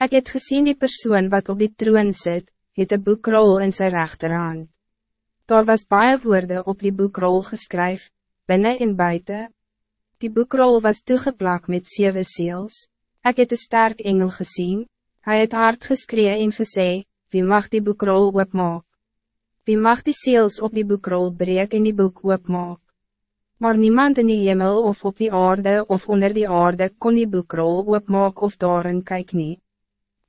Ik het gezien die persoon wat op die troon zit, het een boekrol in zijn rechterhand. Daar was baie woorde op die boekrol geskryf, binnen en buiten. Die boekrol was toegeplak met zeven seels. Ik het een sterk engel gezien. Hij het hard geskree en gesê, wie mag die boekrol oopmaak? Wie mag die seels op die boekrol breek en die boek oopmaak? Maar niemand in die hemel of op die aarde of onder die aarde kon die boekrol oopmaak of daarin kyk nie.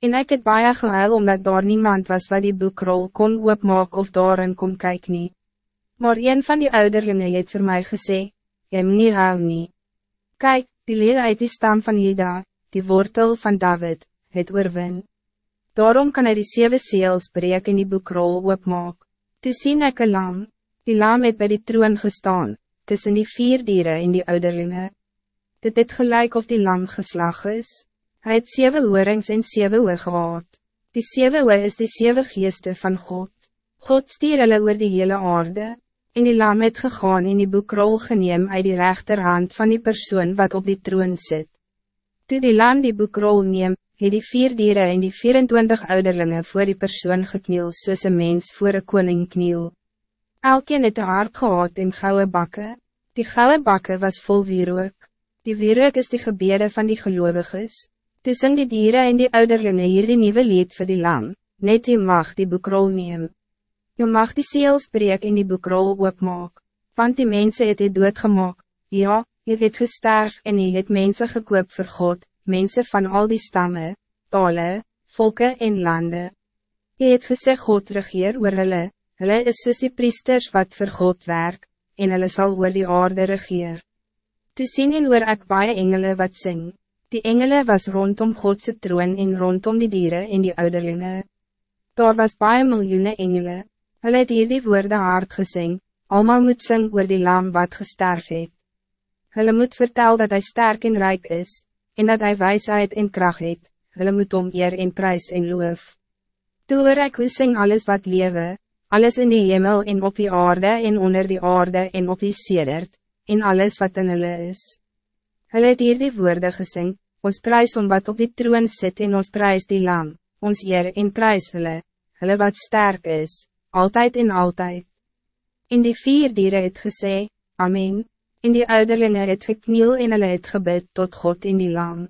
En ik het baie gehuil omdat daar niemand was wat die boekrol kon oopmaak of daarin kon kyk nie. Maar een van die ouderlinge het voor mij gesê, jy moet nie huil nie. Kyk, die leer uit die stam van Jeda, die wortel van David, het oorwin. Daarom kan hij die zeven seels breek in die boekrol oopmaak. Toe sien ek een lam, die lam het by die troon gestaan, tussen die vier dieren in die ouderlinge. Dit het gelijk of die lam geslag is. Hij het zeven oorings en zeven oor gehad. Die zeven oor is die zeven geeste van God. God stier hulle oor die hele aarde. En die lam het gegaan in die boekrol geneem uit die rechterhand van die persoon wat op die troon zit. Toe die lam die boekrol neem, het die vier dieren en die 24 ouderlinge voor die persoon gekniel soos een mens voor een koning kniel. Elkeen het een hart gehad in gouden bakken. Die gouden bakken was vol wierook. Die wierook is die gebede van die gelovigen. Tussen die dieren en die ouderlinge hier die nieuwe lied voor die lam, net die mag die boekrol neem. Je mag die seels breek en die boekrol oopmaak, want die mensen het het doodgemaak, ja, je het gesterf en je het mensen gekoop voor God, mensen van al die stammen, talen, volken en landen. Je het gesê God regeer oor hulle, hulle is soos die priesters wat voor God werk, en hulle sal oor die aarde regeer. Toe sien en oor ek baie engele wat sing. Die engelen was rondom Godse troon en rondom die dieren en die ouderlinge. Daar was baie miljoene engelen. Hulle het hier die woorde hard gesing, allemaal moet sing oor die lam wat gesterf het. Hulle moet vertel dat hij sterk en rijk is, en dat hij wijsheid en kracht het, hulle moet om eer en prijs en loof. Toe hoor ek hoe sing alles wat lewe, alles in die hemel en op die aarde en onder die aarde en op die sedert, en alles wat in hulle is. Hulle het hier die woorde gesing, ons prijs om wat op die troon zit en ons prijs die lam, ons eer en prijs hulle, hulle wat sterk is, altijd en altijd. In die vier dieren het gesê, Amen, in die ouderlinge het gekniel en hulle het gebed tot God in die lam.